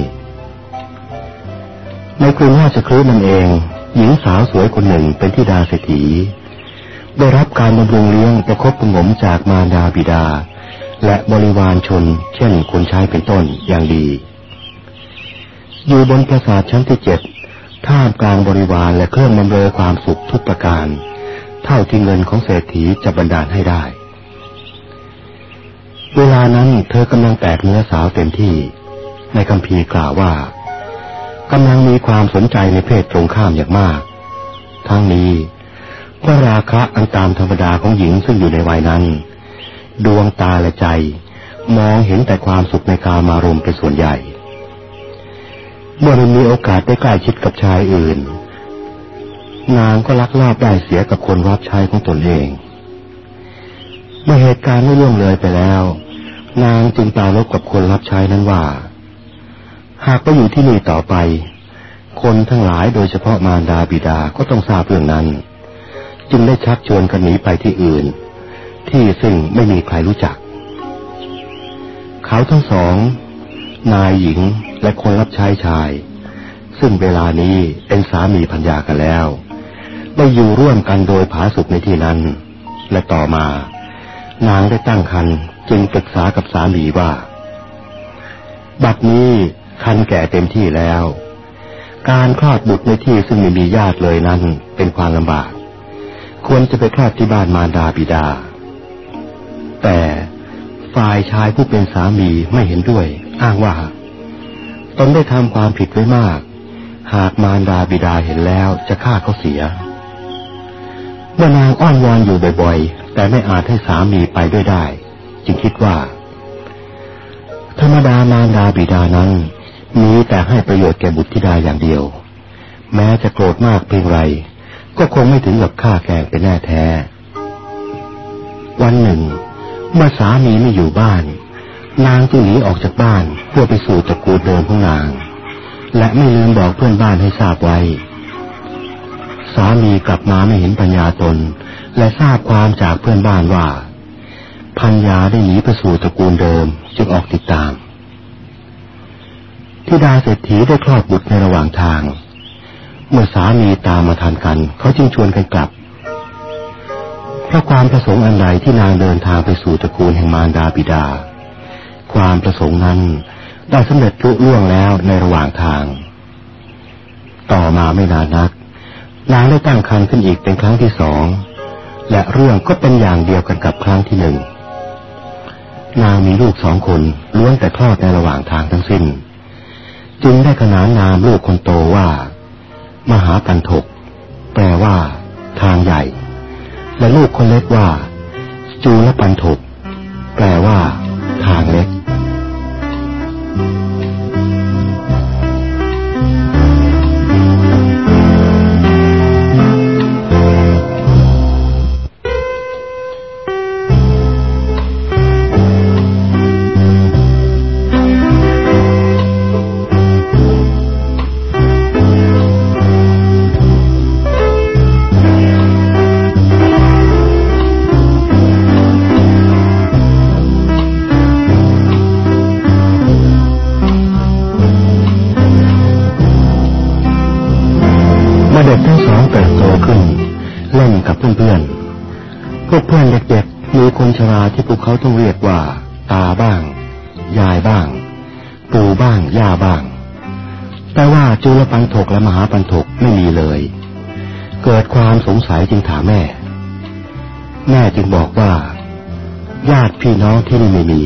ในกรุงราชคฤห์นั่นเอง หญิงสาวสวยคนหนึ่งเป็นที่ดาเศรษฐีได้รับการบำรุงเลี้ยงประคบประงมจากมารดาบิดา และบริวารชน เช่นคนใช้เป็นต้นอย่างดี อยู่บนปราสาทชั้นที่เจ็ดท่ามกลางบริวารและเครื่องบำเรอความสุขทุกประการ เท่าที่เงินของเศรษฐีจะบันดาลให้ได้ เวลานั้นเธอกำลังแตกเนื้อสาวเต็มที่ ในคำพีกล่าวว่ากำลังมีความสนใจในเพศตรงข้ามอย่างมาก ทั้งนี้ก็ราคะอันตามธรรมดาของหญิงซึ่งอยู่ในวัยนั้น ดวงตาและใจ มองเห็นแต่ความสุขในกามารมณ์เป็นส่วนใหญ่ เมื่อมันมีโอกาสได้ใกล้ชิดกับชายอื่น นางก็ลักลอบได้เสียกับคนรับใช้ของตนเอง เมื่อเหตุการณ์ไม่ล่วงเลยไปแล้ว นางจึงตาลบกับคนรับใช้นั้นว่า หากไปอยู่ที่นี่ต่อไป คนทั้งหลายโดยเฉพาะมารดาบิดาก็ต้องทราบเรื่องนั้น จึงได้ชักชวนกันหนีไปที่อื่น ที่ซึ่งไม่มีใครรู้จัก เขาทั้งสอง นายหญิงและคนรับใช้ชายซึ่งเวลานี้เป็นสามีพัญญากันแล้ว ได้อยู่ร่วมกันโดยผาสุกในที่นั้น และต่อมา นางได้ตั้งคันจึงปรึกษากับสามีว่า บัดนี้คันแก่เต็มที่แล้ว การคลอดบุตรในที่ซึ่งไม่มีญาติเลยนั้นเป็นความลำบาก ควรจะไปคลอดที่บ้านมารดาบิดา แต่ฝ่ายชายผู้เป็นสามีไม่เห็นด้วย อ้างว่าตนได้ทำความผิดไว้มาก หากมารดาบิดาเห็นแล้วจะฆ่าเขาเสีย เมื่อนางอ้อนวอนอยู่บ่อยๆ แต่ไม่อาจให้สามีไปด้วยได้ จึงคิดว่า ธรรมดามารดาบิดานั้นมีแต่ให้ประโยชน์แก่บุตรธิดาอย่างเดียว แม้จะโกรธมากเพียงไร ก็คงไม่ถึงกับฆ่าแกงเป็นแน่แท้ วันหนึ่ง เมื่อสามีไม่อยู่บ้าน นางจึงหนีออกจากบ้านเพื่อไปสู่ตระกูลเดิมของนาง และไม่ลืมบอกเพื่อนบ้านให้ทราบไว้ สามีกลับมาไม่เห็นปัญญาตน และทราบความจากเพื่อนบ้านว่าพัญญาได้หนีไปสู่ตระกูลเดิมจึงออกติดตามที่ดาเศรษฐีได้คลอดบุตรในระหว่างทาง เมื่อสามีตามมาทันกัน เขาจึงชวนกันกลับเพราะความประสงค์อันใดที่นางเดินทางไปสู่ตระกูลแห่งมารดาบิดา ความประสงค์นั้นได้สำเร็จลุล่วงแล้วในระหว่างทาง ต่อมาไม่นานนัก นางได้ตั้งครรภ์ขึ้นอีกเป็นครั้งที่สอง และเรื่องก็เป็นอย่างเดียวกันกับครั้งที่หนึ่ง นางมีลูกสองคนล้วนแต่คลอดในระหว่างทางทั้งสิ้น จึงได้ขนานนามลูกคนโตว่า มหาปันทกแปลว่า ทางใหญ่ และลูกคนเล็กว่า จูลปันถก แปลว่า ทางเล็ก เพื่อนๆ พวกเพื่อนเด็กๆ มีคนชราที่พวกเขาต้องเรียกว่า ตาบ้าง ยายบ้าง ปู่บ้าง ย่าบ้าง แต่ว่าจุลปันถกและมหาปันถกไม่มีเลย เกิดความสงสัยจึงถามแม่ แม่จึงบอกว่า ญาติพี่น้องที่นี่ไม่มี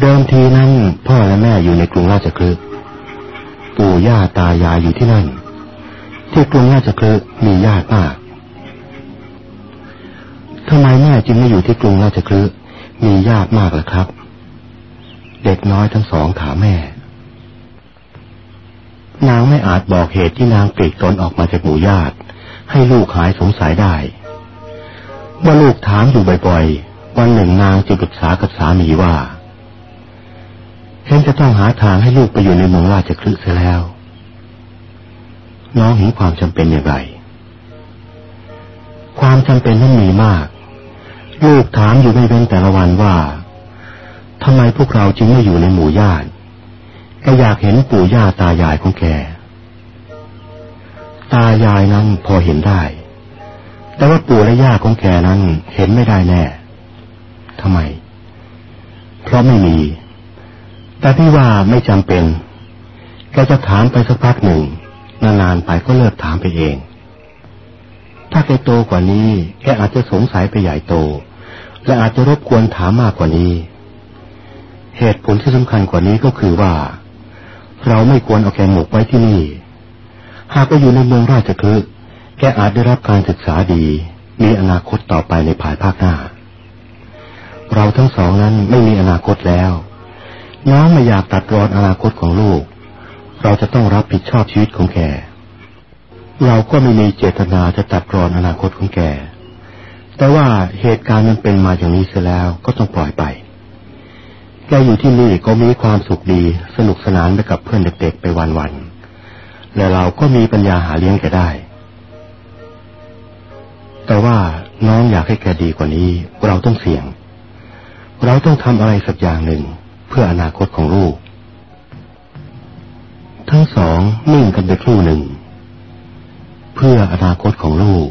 เดิมทีนั้นพ่อและแม่อยู่ในกรุงราชคลึปู่ย่าตายายอยู่ที่นั่น ที่กรุงราชคลึมีญาติมาก ทำไมแม่จึงไม่อยู่ที่กรุงราชคลึมีญาติมากล่ะครับ เด็กน้อยทั้งสองถามแม่ นางไม่อาจบอกเหตุที่นางปลีกตนออกมาจากหมู่ญาติ ให้ลูกหายสงสัยได้เมื่อลูกถามอยู่บ่อยๆ วันหนึ่งนางจึงปรึกษากับสามีว่าเห็นจะต้องหาทางให้ลูกไปอยู่ในเมืองราชคลึเสียแล้ว น้องเห็นความจำเป็นอย่างไร ความจำเป็นนั้นมีมาก ลูกถามอยู่ไม่เว้นแต่ละวันว่าทำไมพวกเราจึงไม่อยู่ในหมู่ญาติก็อยากเห็นปู่ย่าตายายของแก ตายายนั้นพอเห็นได้ แต่ว่าปู่และย่าของแกนั้นเห็นไม่ได้แน่ทำไม เพราะไม่มี แต่ที่ว่าไม่จำเป็นแกจะถามไปสักพักหนึ่ง นานๆไปก็เลิกถามไปเอง ถ้าแกโตกว่านี้แกอาจจะสงสัยไปใหญ่โต และอาจจะรบกวนถามมากกว่านี้ เหตุผลที่สำคัญกว่านี้ก็คือว่า เราไม่ควรเอาแกหมกไว้ที่นี่ หากไปอยู่ในเมืองราชคฤห์แกอาจได้รับการศึกษาดี มีอนาคตต่อไปในภายภาคหน้า เราทั้งสองนั้นไม่มีอนาคตแล้ว น้องไม่อยากตัดรอนอนาคตของลูก เราจะต้องรับผิดชอบชีวิตของแก เราก็ไม่มีเจตนาจะตัดรอนอนาคตของแก แต่ว่าเหตุการณ์มันเป็นมาอย่างนี้เสียแล้วก็ต้องปล่อยไป แกอยู่ที่นี่ก็มีความสุขดีสนุกสนานไปกับเพื่อนเด็กๆไปวันๆ และเราก็มีปัญญาหาเลี้ยงแกได้ แต่ว่าน้องอยากให้แกดีกว่านี้ เราต้องเสี่ยง เราต้องทำอะไรสักอย่างหนึ่งเพื่ออนาคตของลูก ทั้งสองนิ่งกันไปครู่หนึ่ง เพื่ออนาคตของลูก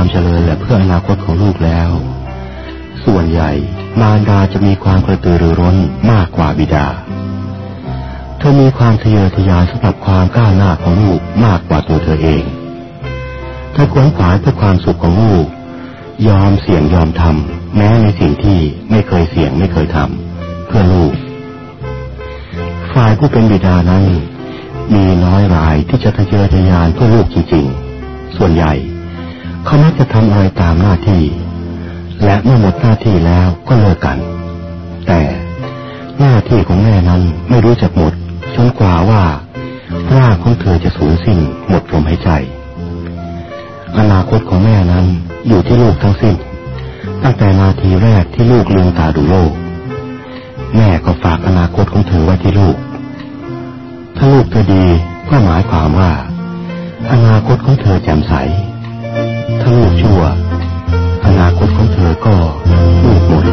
ความเจริญและเพื่ออนาคตของลูกแล้ว ส่วนใหญ่มารดาจะมีความกระตือรือร้นมากกว่าบิดา เธอมีความทะเยอทะยานสำหรับความก้าวหน้าของลูกมากกว่าตัวเธอเองเธอขวนขวายเพื่อความสุขของลูก ยอมเสี่ยงยอมทำแม้ในสิ่งที่ไม่เคยเสี่ยงไม่เคยทำเพื่อลูก ฝ่ายผู้เป็นบิดานั้นมีน้อยรายที่จะทะเยอทะยานเพื่อลูกจริงๆ ส่วนใหญ่ เขามักจะทำอะไรตามหน้าที่ และเมื่อหมดหน้าที่แล้วก็เลิกกัน แต่หน้าที่ของแม่นั้นไม่รู้จักหมดจนกว่าว่าร่างของเธอจะสูญสิ้นหมดลมหายใจ อนาคตของแม่นั้นอยู่ที่ลูกทั้งสิ้น ตั้งแต่นาทีแรกที่ลูกลืมตาดูโลก แม่ก็ฝากอนาคตของเธอไว้ที่ลูก ถ้าลูกเธอดีก็หมายความว่า อนาคตของเธอแจ่มใส ถ้าลูกชั่ว อนาคตของเธอก็ลูกหมด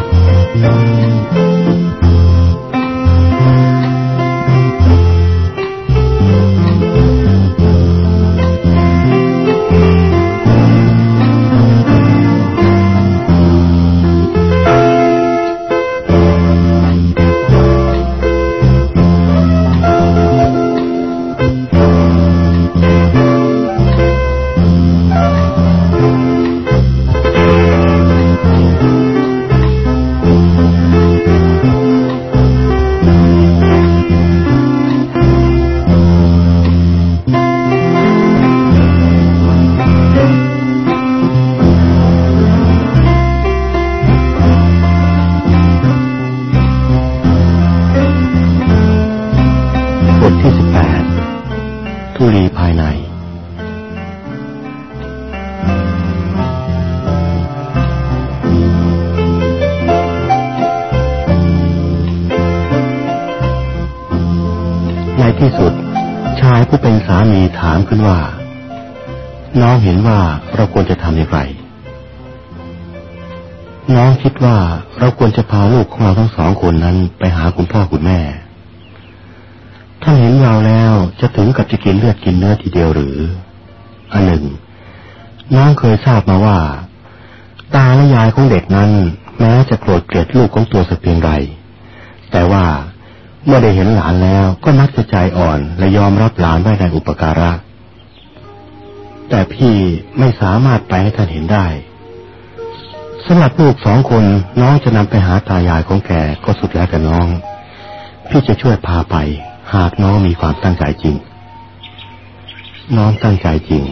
ตั้งใจจริง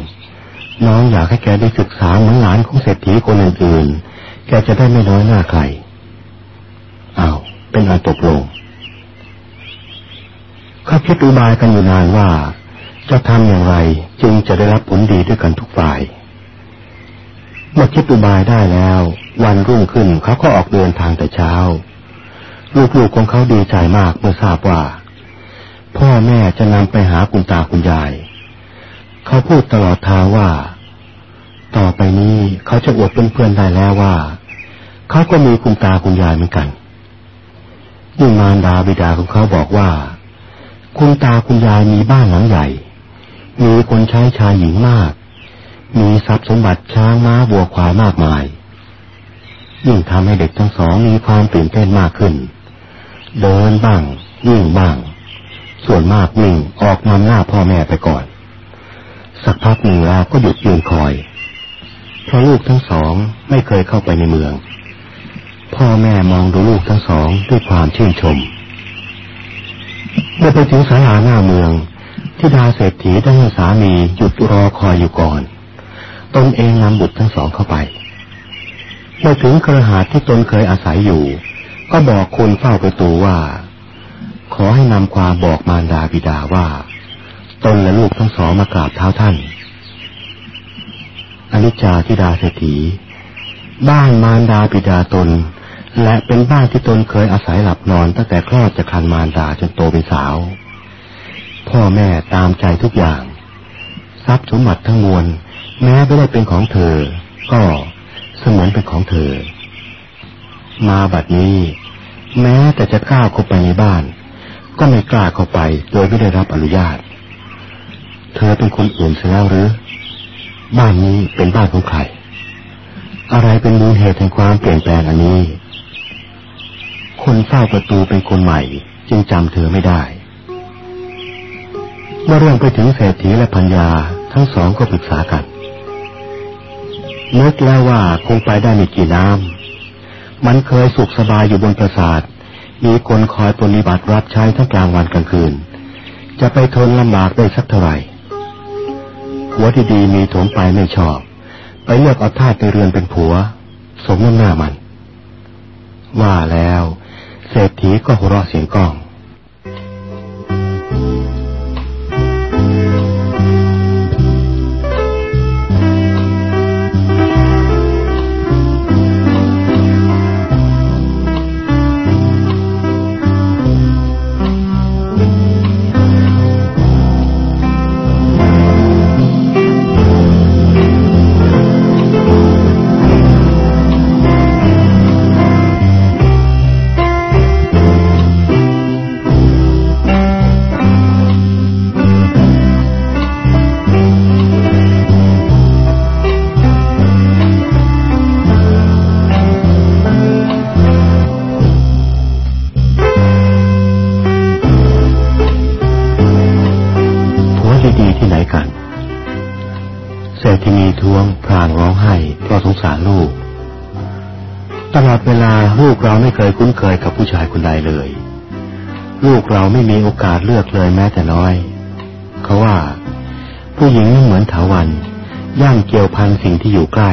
น้องอยากให้แกได้ศึกษาเหมือนหลานของเศรษฐีคนอื่นๆ แกจะได้ไม่น้อยหน้าใครเอาเป็นอันตกลงเขาคิดอุบายกันอยู่นานว่า จะทำอย่างไรจึงจะได้รับผลดีด้วยกันทุกฝ่ายเมื่อคิดอุบายได้แล้ว วันรุ่งขึ้นเขาก็ออกเดินทางแต่เช้า ลูกๆของเขาดีใจมากเมื่อทราบว่า พ่อแม่จะนำไปหาคุณตาคุณยาย เขาพูดตลอดทางว่า ต่อไปนี้เขาจะอวดเพื่อนๆได้แล้วว่า เขาก็มีคุณตาคุณยายเหมือนกันยิ่งมารดาบิดาของเขาบอกว่า คุณตาคุณยายมีบ้านหลังใหญ่ มีคนใช้ชายหญิงมาก มีทรัพย์สมบัติช้างม้าบัวควายมากมาย ยิ่งทำให้เด็กทั้งสองมีความตื่นเต้นมากขึ้น เดินบ้างวิ่งบ้าง ส่วนมากวิ่งออกนำหน้าพ่อแม่ไปก่อน สักพักหนึ่งแล้วก็หยุดยืนคอย เพราะลูกทั้งสองไม่เคยเข้าไปในเมือง พ่อแม่มองดูลูกทั้งสองด้วยความชื่นชมเมื่อไปถึงสาลาหน้าเมืองที่ดาเศรษฐีได้ให้สามีหยุดรอคอยอยู่ก่อน ตนเองนำบุตรทั้งสองเข้าไปเมื่อถึงกระหาที่ตนเคยอาศัยอยู่ ก็บอกคนเฝ้าประตูว่า ขอให้นำความบอกมารดาบิดาว่า นและลูกทั้งสองมากราบเท้าท่าน อนิจจาธิดาเศรษฐี บ้านมารดาบิดาตน และเป็นบ้านที่ตนเคยอาศัยหลับนอนตั้งแต่คลอดจากคันมารดาจนโตเป็นสาว พ่อแม่ตามใจทุกอย่าง ทรัพย์สมบัติทั้งมวล แม้ไม่ได้เป็นของเธอ ก็เสมือนเป็นของเธอ มาบัดนี้ แม้แต่จะกล้าเข้าไปในบ้าน ก็ไม่กล้าเข้าไปโดยไม่ได้รับอนุญาต เธอเป็นคนอื่นเสียแล้วหรือ บ้านนี้เป็นบ้านของใคร อะไรเป็นมูลเหตุแห่งความเปลี่ยนแปลงอันนี้ คนเฝ้าประตูเป็นคนใหม่ จึงจำเธอไม่ได้ เมื่อเรื่องไปถึงเศรษฐีและพัญญาทั้งสองก็ปรึกษากันนึกแล้วว่าคงไปได้ไม่กี่น้ำ มันเคยสุขสบายอยู่บนปราสาท มีคนคอยปฏิบัติรับใช้ทั้งกลางวันกลางคืน จะไปทนลำบากได้สักเท่าไหร่ ผัวดีๆมีถมไปไม่ชอบ ไปเลือกเอาทาสในเรือนเป็นผัว สมน้ำหน้ามัน ว่าแล้ว เศรษฐีก็หัวเราะเสียงก้อง เคยคุ้นเคยกับผู้ชายคนใดเลย ลูกเราไม่มีโอกาสเลือกเลยแม้แต่น้อย เขาว่า ผู้หญิงเหมือนถาวันย่างเกี่ยวพันสิ่งที่อยู่ใกล้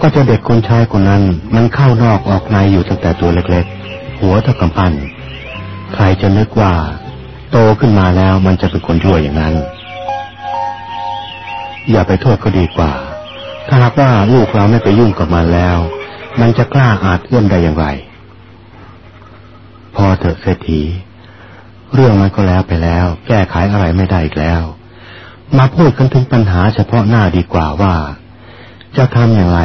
ก็จะเด็กคนชายคนนั้นมันเข้านอกออกในอยู่ตั้งแต่ตัวเล็กๆ หัวเท่ากำปั้นใครจะนึกว่า โตขึ้นมาแล้วมันจะเป็นคนชั่วอย่างนั้น อย่าไปโทษก็ดีกว่า ถ้าหากว่าลูกเราไม่ไปยุ่งกับมันแล้ว มันจะกล้าอาจเอื้อมได้อย่างไร พอเถอะเศรษฐี เรื่องมันก็แล้วไปแล้ว แก้ไขอะไรไม่ได้อีกแล้ว มาพูดกันถึงปัญหาเฉพาะหน้าดีกว่าว่า จะทำอย่างไร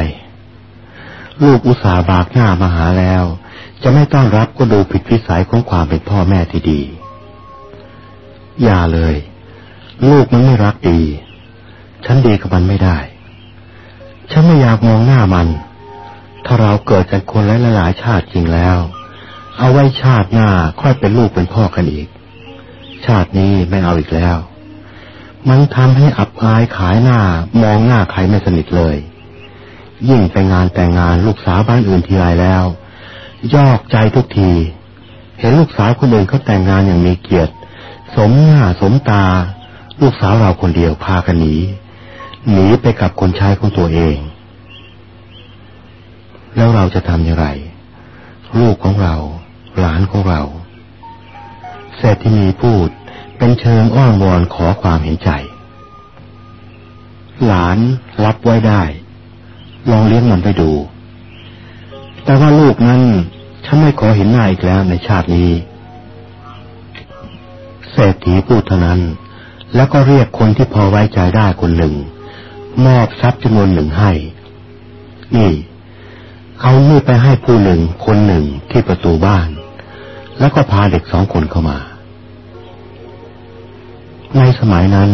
ลูกอุตส่าห์บากหน้ามาหาแล้ว จะไม่ต้อนรับก็ดูผิดวิสัยของความเป็นพ่อแม่ที่ดี อย่าเลย ลูกมันไม่รักดี ฉันดีกับมันไม่ได้ ฉันไม่อยากมองหน้ามัน ถ้าเราเกิดกันคนหลายๆชาติจริงแล้ว เอาไว้ชาติหน้าค่อยเป็นลูกเป็นพ่อกันอีก ชาตินี้ไม่เอาอีกแล้ว มันทำให้อับอายขายหน้ามองหน้าใครไม่สนิทเลย ยิ่งไปงานแต่งงานลูกสาวบ้านอื่นทีไรแล้ว ยอกใจทุกที เห็นลูกสาวคนอื่นเขาแต่งงานอย่างมีเกียรติ สมหน้าสมตา ลูกสาวเราคนเดียวพากันหนีหนีไปกับคนชายของตัวเอง แล้วเราจะทำอย่างไร ลูกของเรา หลานของเราเศรษฐีนีพูดเป็นเชิงอ้อนวอนขอความเห็นใจ หลานรับไว้ได้ ลองเลี้ยงมันไปดู แต่ว่าลูกนั้นฉันไม่ขอเห็นหน้าอีกแล้วในชาตินี้เศรษฐีพูดเท่านั้น แล้วก็เรียกคนที่พอไว้ใจได้คนหนึ่ง มอบทรัพย์จำนวนหนึ่งให้ นี่ เอานี่ไปให้ผู้หนึ่งคนหนึ่งที่ประตูบ้าน แล้วก็พาเด็กสองคนเข้ามา ในสมัยนั้น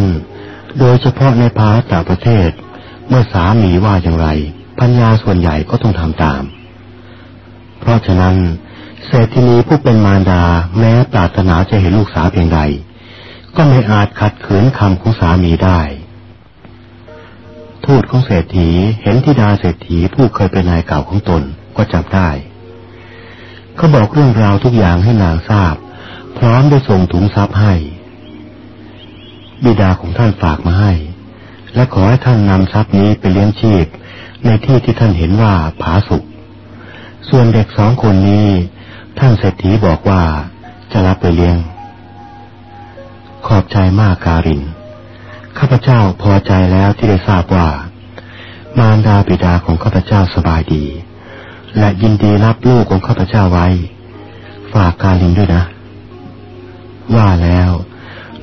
โดยเฉพาะในภาต่างประเทศ เมื่อสามีว่าอย่างไรพัญญาส่วนใหญ่ก็ต้องทำตาม เพราะฉะนั้นเศรษฐินีผู้เป็นมารดาแม้ปรารถนาจะเห็นลูกสาวเพียงใด ก็ไม่อาจขัดขืนคำของสามีได้ ทูตของเศรษฐีเห็นธิดาเศรษฐีผู้เคยเป็นนายเก่าของตนก็จับได้ เขาบอกเรื่องราวทุกอย่างให้นางทราบ พร้อมได้ส่งถุงทรัพย์ให้ บิดาของท่านฝากมาให้ และขอให้ท่านนำทรัพย์นี้ไปเลี้ยงชีพ ในที่ที่ท่านเห็นว่าผาสุกส่วนเด็กสองคนนี้ ท่านเศรษฐีบอกว่าจะรับไปเลี้ยง ขอบใจมากการิน ข้าพเจ้าพอใจแล้วที่ได้ทราบว่า มารดาบิดาของข้าพเจ้าสบายดี และยินดีรับลูกของข้าพเจ้าไว้ ฝากกาลินด้วยนะ ว่าแล้ว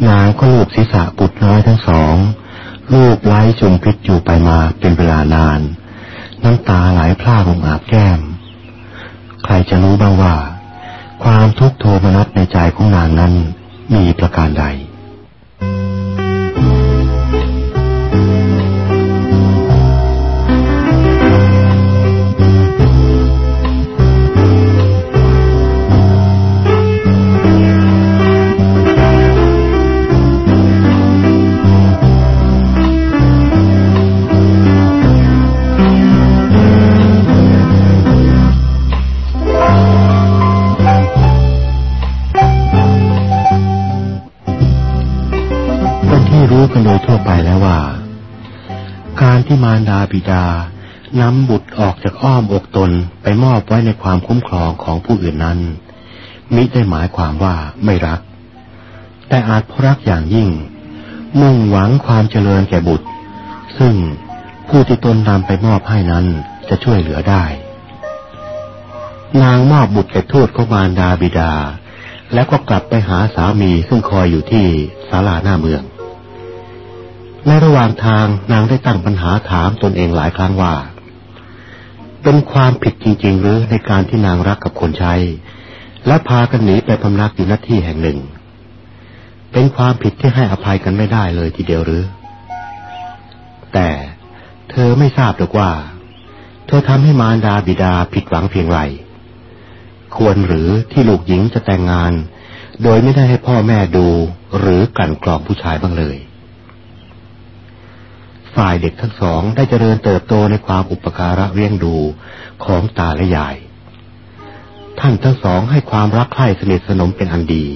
นางก็ลูบศีรษะปุดน้อยทั้งสอง ลูกไว้จุมพิษอยู่ไปมาเป็นเวลานาน น้ำตาไหลพลากลงอาบแก้ม ใครจะรู้บ้างว่า ความทุกข์โทมนัสในใจของนางนั้นมีประการใด ที่มารดาบิดานำบุตรออกจากอ้อมอกตนไปมอบไว้ในความคุ้มครองของผู้อื่นนั้น มิได้หมายความว่าไม่รัก แต่อาจเพราะรักอย่างยิ่ง มุ่งหวังความเจริญแก่บุตร ซึ่งผู้ที่ตนนำไปมอบให้นั้นจะช่วยเหลือได้ นางมอบบุตรแก่ทูตของมารดาบิดา แล้วก็กลับไปหาสามีซึ่งคอยอยู่ที่ศาลาหน้าเมือง ในระหว่างทางนางได้ตั้งปัญหาถามตนเองหลายครั้งว่า เป็นความผิดจริงๆหรือในการที่นางรักกับคนใช้ และพากันหนีไปพำนักอยู่ณที่แห่งหนึ่ง เป็นความผิดที่ให้อภัยกันไม่ได้เลยทีเดียวหรือ แต่เธอไม่ทราบหรอกว่า เธอทำให้มารดาบิดาผิดหวังเพียงไร ควรหรือที่ลูกหญิงจะแต่งงาน โดยไม่ได้ให้พ่อแม่ดูหรือกันกรองผู้ชายบ้างเลย ฝ่ายเด็กทั้งสองได้เจริญเติบโตในความอุปการะเลี้ยงดูของตาและยาย ท่านทั้งสองให้ความรักใคร่สนิทสนมเป็นอันดี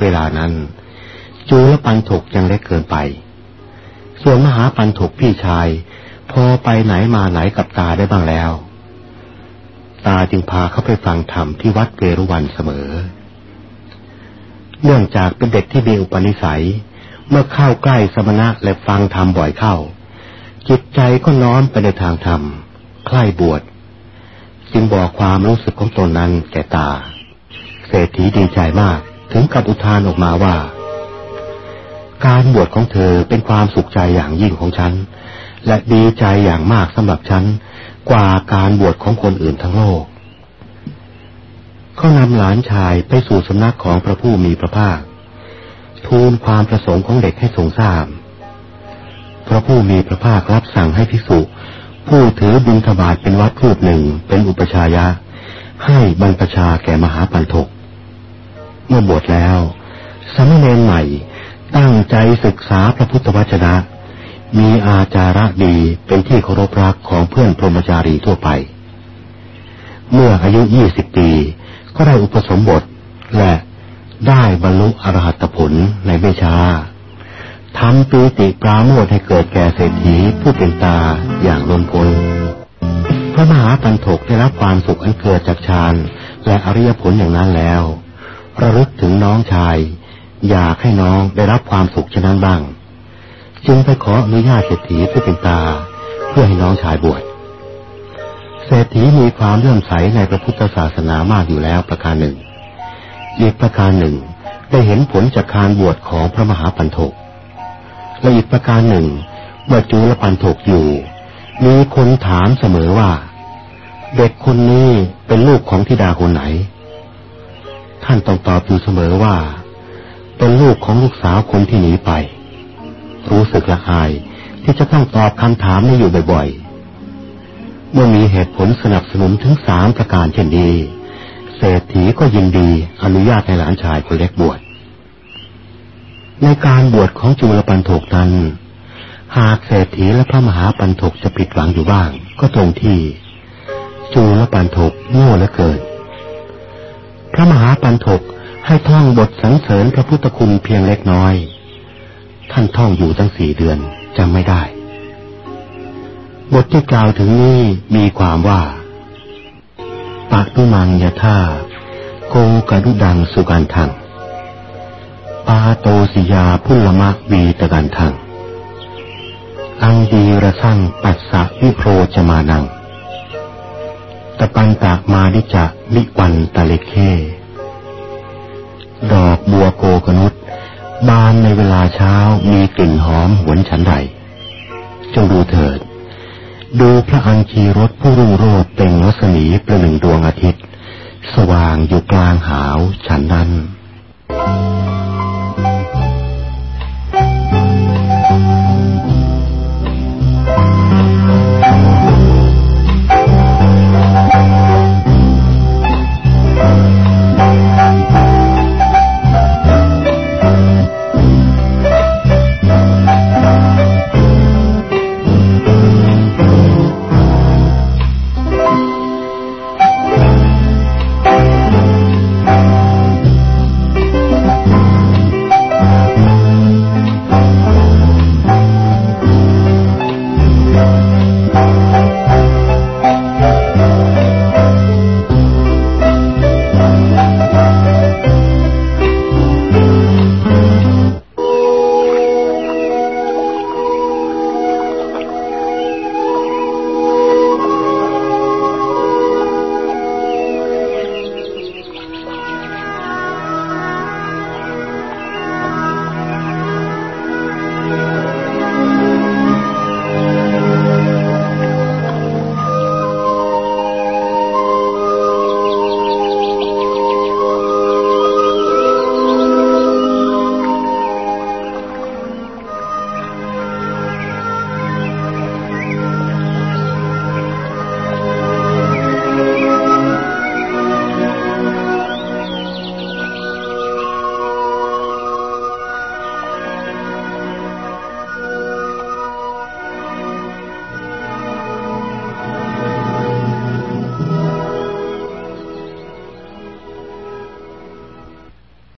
เวลานั้นจูและปันถกยังเล็กเกินไป ส่วนมหาปันถกพี่ชาย พอไปไหนมาไหนกับตาได้บ้างแล้ว ตาจึงพาเขาไปฟังธรรมที่วัดเวรุวันเสมอ เนื่องจากเป็นเด็กที่มีอุปนิสัย เมื่อเข้าใกล้สมณะและฟังธรรมบ่อยเข้า จิตใจก็น้อมไปในทางธรรมใคร่บวชจึงบอกความรู้สึกของตนนั้นแก่ตา เศรษฐีดีใจมากถึงกับอุทานออกมาว่า การบวชของเธอเป็นความสุขใจอย่างยิ่งของฉัน และดีใจอย่างมากสำหรับฉัน กว่าการบวชของคนอื่นทั้งโลกเขานำหลานชายไปสู่สำนักของพระผู้มีพระภาค ทูลความประสงค์ของเด็กให้ทรงทราบพระผู้มีพระภาครับสั่งให้ภิกษุผู้ถือบิณฑบาตเป็นวัดรูปหนึ่งเป็นอุปชายะ ให้บรรพชาแก่มหาปันทกเมื่อบวชแล้วสมณเณรใหม่ตั้งใจศึกษาพระพุทธวจนะ มีอาจาระดีเป็นที่เคารพรักของเพื่อนพรหมจารีทั่วไป เมื่ออายุยี่สิบปี ก็ได้อุปสมบทและ ได้บรรลุอรหัตผลในไม่ช้าทำปีติปราโมทให้เกิดแก่เศรษฐีผู้เป็นตาอย่างล้นพ้น พระมหาปันถกได้รับความสุขอันเกิดจากฌานและอริยผลอย่างนั้นแล้ว ระลึกถึงน้องชาย อยากให้น้องได้รับความสุขเช่นนั้นบ้าง จึงไปขออนุญาตเศรษฐีผู้เป็นตา เพื่อให้น้องชายบวช เศรษฐีมีความเลื่อมใสในพระพุทธศาสนามากอยู่แล้วประการหนึ่ง อีกประการหนึ่ง ได้เห็นผลจากการบวชของพระมหาปันโทกและอีกประการหนึ่ง เมื่อจูลปันโทกอยู่ มีคนถามเสมอว่า เด็กคนนี้เป็นลูกของธิดาคนไหน ท่านต้องตอบอยู่เสมอว่า เป็นลูกของลูกสาวคนที่หนีไป รู้สึกละอายที่จะต้องตอบคำถามนี้อยู่บ่อยๆ เมื่อมีเหตุผลสนับสนุนถึงสามประการเช่นนี้ เศรษฐีก็ยินดีอนุญาตให้หลานชายคนเล็กบวช ในการบวชของจุลปันโถกนั้น หากเศรษฐีและพระมหาปันถกจะผิดหวังอยู่บ้าง ก็ตรงที่ จุลปันถกโง่เหลือเกิน พระมหาปันถกให้ท่องบทสรรเสริญพระพุทธคุณเพียงเล็กน้อย ท่านท่องอยู่ตั้งสี่เดือนจำไม่ได้ บทที่กล่าวถึงนี้มีความว่า ปะตุมังยะท่าโกกะดุดังสุกันทังปาโตสิยาพุลมะวีตะกันทังอังดีระสั่งปัสสะวิโพรจมานัง ตะปันตะมาดิจะมิวันตะเลเค ดอกบัวโกกนุษบานในเวลาเช้ามีกลิ่นหอมหวนฉันใดจงดูเถิด ดูพระอังคีรถผู้รุ่งโรจน์เต็งรัศมีประหนึ่งดวงอาทิตย์ สว่างอยู่กลางหาวฉันนั้น